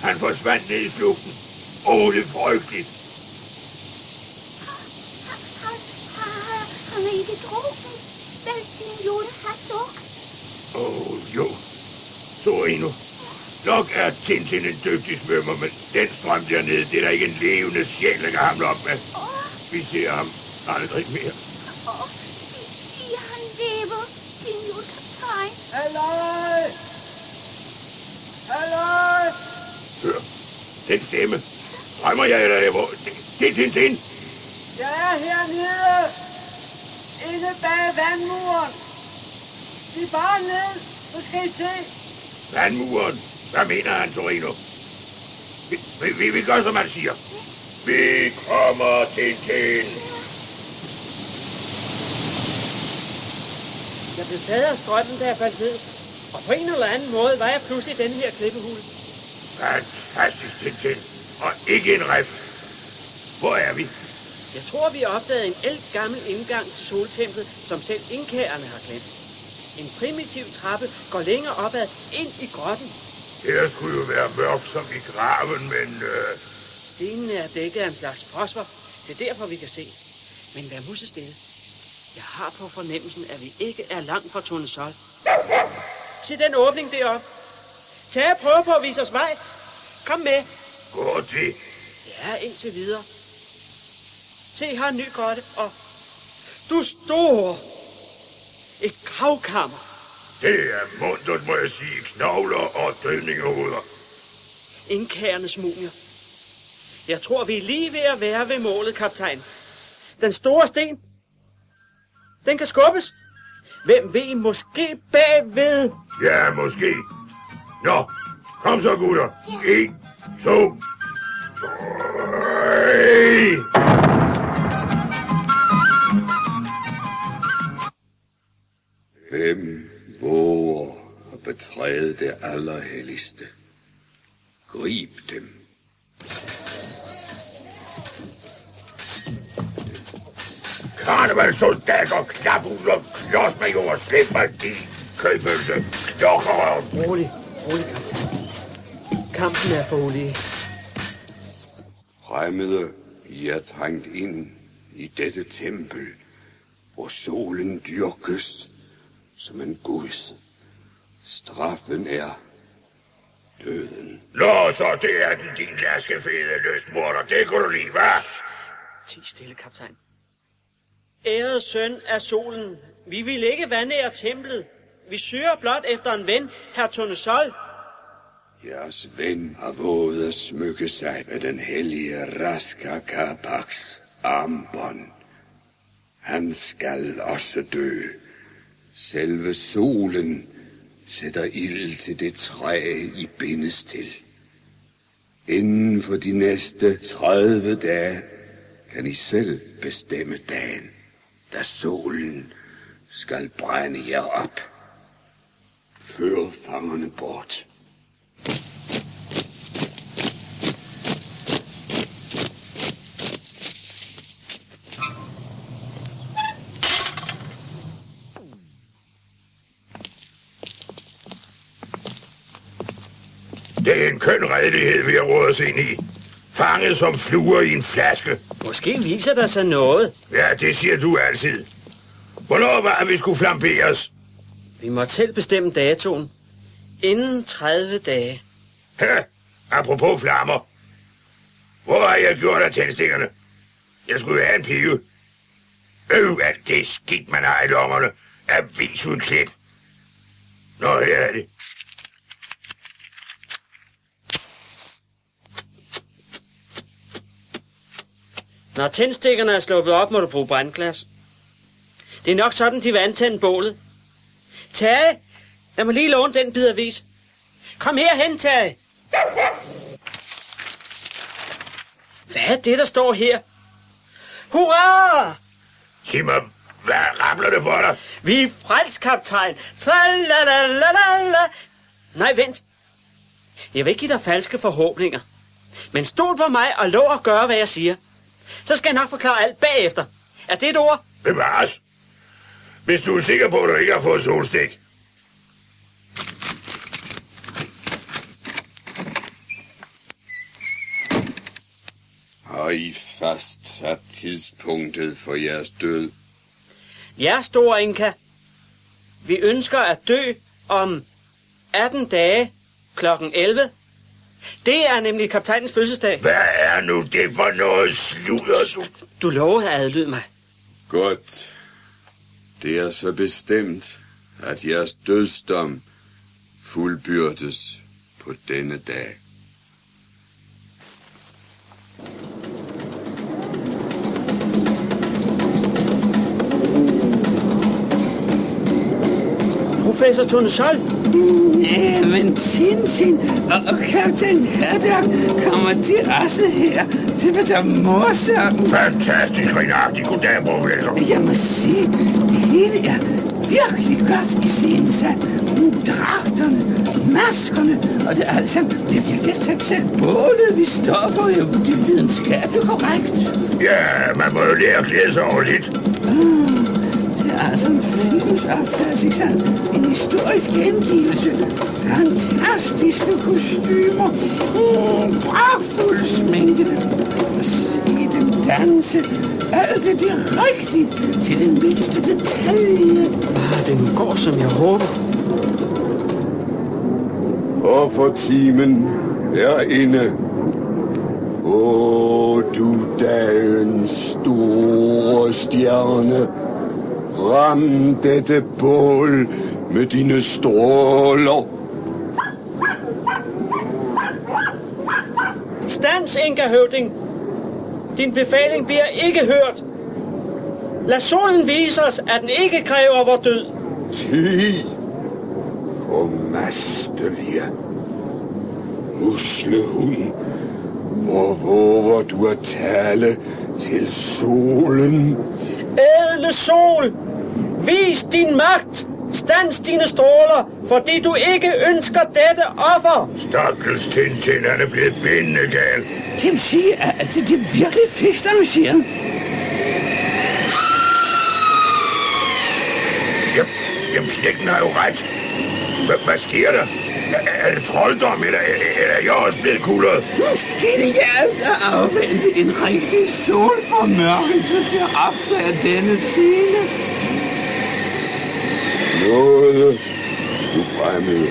Han forsvandt ned i slugten. Åh, det er frygteligt. Han er ikke drukken. Vel, signor Hattor? Åh, oh, jo. Torino. Nok er Tintin en dygtig svømmer, men den strøm dernede, det er der ikke en levende sjæl, der kan hamle op med. Vi ser ham aldrig mere. Åh, sig, sig, han lever, signor kaptajn. Halløj! Halløj! Hør, den stemme. Drømmer jeg eller hvor? Det, det er Tintin. Jeg er hernede. Inde bag vandmuren. Vi er bare ned. Nu skal I se. Vandmuren. Hvad mener han, Torino? Vi, vi, vi, gør, som han siger. Vi kommer, Tintin. Jeg blev taget af strømmen, da jeg faldt ned. Og på en eller anden måde var jeg pludselig i den her klippehul. Fantastisk, Tintin. Og ikke en ref. Hvor er vi? Jeg tror, vi har opdaget en gammel indgang til soltemplet, som selv indkærerne har glemt. En primitiv trappe går længere opad ind i grotten. Her skulle jo være mørkt som i graven, men... Øh, Stenene er dækket af en slags fosfor. Det er derfor, vi kan se. Men vær musestille. Jeg har på fornemmelsen, at vi ikke er langt fra Tonesol. Se den åbning deroppe. Tag og prøv på at vise os vej. Kom med. går det? Ja, indtil videre. Se, her er en ny grotte, og du er stor. Et gravkammer. Det er mundt, må jeg sige. Knogler og dødningehoveder. Indkærernes mumier. Jeg tror, vi er lige ved at være ved målet, kaptajn. Den store sten. Den kan skubbes. Hvem ved, måske bagved. Ja, måske. Nå, kom så, gutter. En, to, tre. Betræde det allerhelligste? Grib dem. Karnevalssoldater, klapud og klodsmajor, slip mig de købelse. Klokkerøven. Rolig, rolig, kaptajn. Kampen er for ulige. Fremmede, I er trængt ind i dette tempel, hvor solen dyrkes som en guds. Straffen er døden. Nå, så det er den, din glaskefede lystmorder. Det kunne du lide, hva'? Ti stille, kaptajn. Ærede søn af solen, vi vil ikke vandære templet. Vi søger blot efter en ven, herr Tonesol. Jeres ven har våget at smykke sig med den hellige Raska Kabaks armbånd. Han skal også dø. Selve solen sætter ild til det træ, I bindes til. Inden for de næste 30 dage kan I selv bestemme dagen, da solen skal brænde jer op. Før fangerne bort. Det er en køn redelighed, vi har råd os ind i. Fanget som fluer i en flaske. Måske viser der sig noget. Ja, det siger du altid. Hvornår var det, vi skulle flamberes? Vi må selv bestemme datoen. Inden 30 dage. Ha, apropos flammer. Hvor har jeg gjort af tændstikkerne? Jeg skulle have en pive. Øh, alt det skidt, man har i lungerne. Avisudklip. Nå, her er det. Når tændstikkerne er sluppet op, må du bruge brændglas. Det er nok sådan, de vil antænde bålet. Tage, lad mig lige låne den bid avis. Kom herhen, Tage. Hvad er det, der står her? Hurra! Sig mig, hvad rappler det for dig? Vi er frelst, kaptajn. Tralalalala. Nej, vent. Jeg vil ikke give dig falske forhåbninger. Men stol på mig og lov at gøre, hvad jeg siger. Så skal jeg nok forklare alt bagefter. Er det et ord? Bevares. Hvis du er sikker på, at du ikke har fået solstik. Har I fastsat tidspunktet for jeres død? Ja, store Inka. Vi ønsker at dø om 18 dage kl. 11. Det er nemlig kaptajnens fødselsdag. Hvad er nu det for noget sludder, du? Du lovede at adlyde mig. Godt. Det er så bestemt, at jeres dødsdom fuldbyrdes på denne dag. Professor Tonesol. Men Tintin og, kaptajn Haddock kommer de også her. Det var da morsomt. Fantastisk, Renagtig. Goddag, professor. Jeg må sige, det hele er virkelig godt iscenesat. Dragterne, maskerne, og det er alt sammen, det bliver vist han selv bålet, vi står på, jo, det er videnskabeligt korrekt. Ja, man må jo lære at glæde sig over lidt. Det er altså en historisk gengivelse, fantastiske kostymer, mm, pragtfuld sminke, og se dem danse, alt det, det er rigtigt, til den mindste detalje. Ah, den går, som jeg håber. Og for timen er inde. Åh, du dagens store stjerne. Ram dette bål med dine stråler. Stans, Inka Høvding. Din befaling bliver ikke hørt. Lad solen vise os, at den ikke kræver vor død. Tid. Formastelige. Muslehund. Hvor våger du at tale til solen? Ædle sol, vis din magt. Stands dine stråler, fordi du ikke ønsker dette offer. Stakkels Tintin, han er blevet bindende gal. Det vil sige, at det, det er virkelig fikst, hvad du siger. Jamen, jamen knækken har jo ret. Hvad, hvad sker der? Er, er det trolddom, eller, eller er jeg også blevet kuldret? Genialt at afvente en rigtig solformørkelse til at optage denne scene. Noget, du fremmede.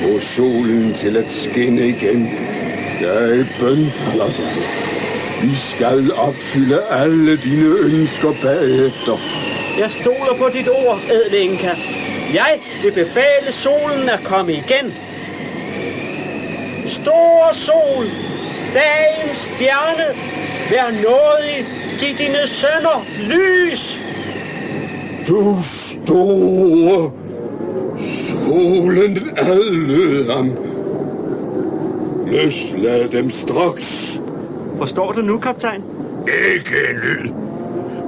Få solen til at skinne igen. Jeg bønfalder dig. Vi skal opfylde alle dine ønsker bagefter. Jeg stoler på dit ord, ædle Inka. Jeg vil befale solen at komme igen. Store sol, dagens stjerne, vær nådig, giv dine sønner lys. Du store solen adlød ham. Løslad dem straks. Forstår du nu, kaptajn? Ikke en lyd.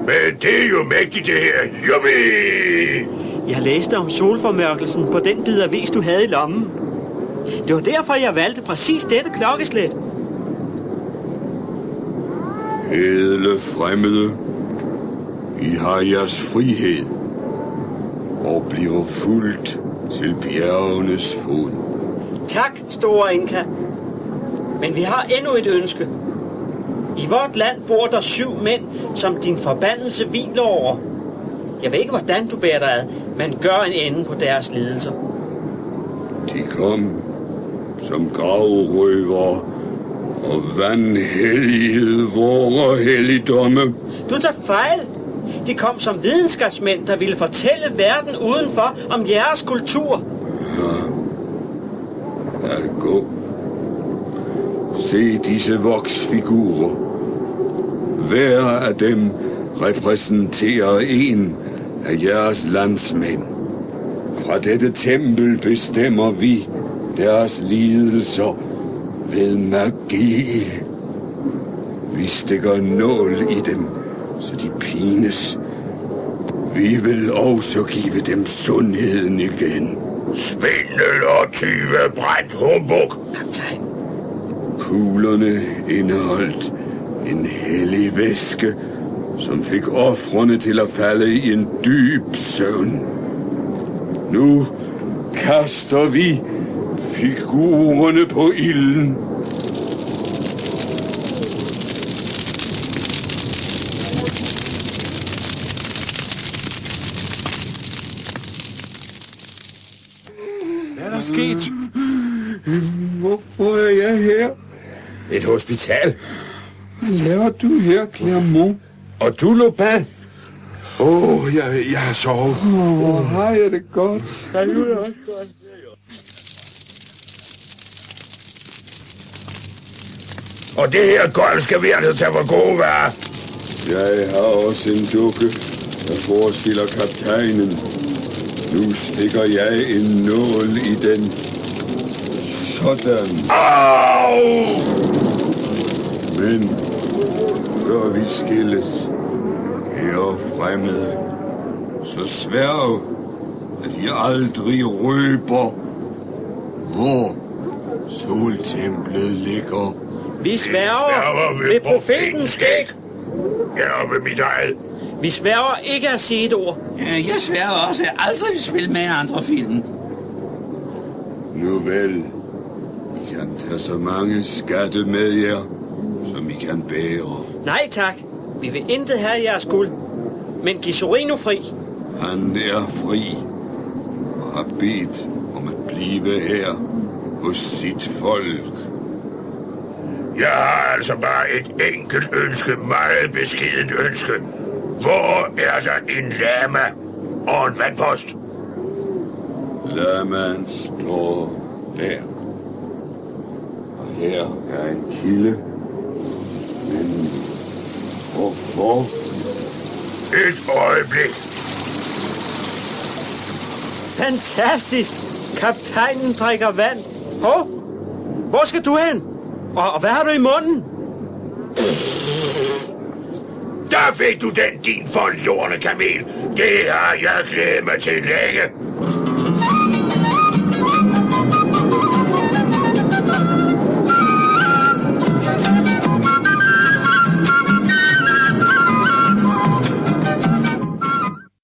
Men det er jo mægtigt det her. Jubi! Jeg læste om solformørkelsen på den bid avis, du havde i lommen. Det var derfor, jeg valgte præcis dette klokkeslæt. Edle fremmede, I har jeres frihed og bliver fuldt til bjergenes fod. Tak, store Inka. Men vi har endnu et ønske. I vort land bor der syv mænd, som din forbandelse hviler over. Jeg ved ikke, hvordan du bærer dig ad, men gør en ende på deres lidelser. De kom som gravrøver og vandhelligede vore helligdomme. Du tager fejl. De kom som videnskabsmænd, der ville fortælle verden udenfor om jeres kultur. Lad gå. Se disse voksfigurer. Hver af dem repræsenterer en af jeres landsmænd. Fra dette tempel bestemmer vi deres lidelser ved magi. Vi stikker nål i dem, så de pines. Vi vil også give dem sundheden igen. Svindel og tyve brændt humbug. Kaptajn. Kuglerne indeholdt en hellig væske, som fik offrene til at falde i en dyb søvn. Nu kaster vi figurerne på ilden. Et hospital. Hvad laver du her, Clermont? Og du, Lupin? Åh, oh, jeg, jeg har sovet. Åh, oh, har jeg det godt. Har du det også godt? Og det her golf skal vi altså tage for gode være. Jeg har også en dukke, der forestiller kaptajnen. Nu stikker jeg en nål i den. Sådan. Au! Men før vi skilles, her fremmede, så sværg, at I aldrig røber, hvor soltemplet ligger. Vi sværger ved profetens skæg. Ja, ved mit eget. Vi sværger ikke at sige et ord. Jeg sværger også, at jeg aldrig vil spille med i andre film. Nu vel, I kan tage så mange skatte med jer, kan bære. Nej tak. Vi vil intet have jeres guld. Men giv Sorino fri. Han er fri og har bedt om at blive her hos sit folk. Jeg har altså bare et enkelt ønske, meget beskedent ønske. Hvor er der en lama og en vandpost? Lamaen står der. Og her er en kilde. Hvorfor? Et øjeblik. Fantastisk! Kaptajnen drikker vand. Hov, hvor skal du hen? Og, og hvad har du i munden? Der fik du den, din forlorne kamel. Det har jeg glædet mig til længe.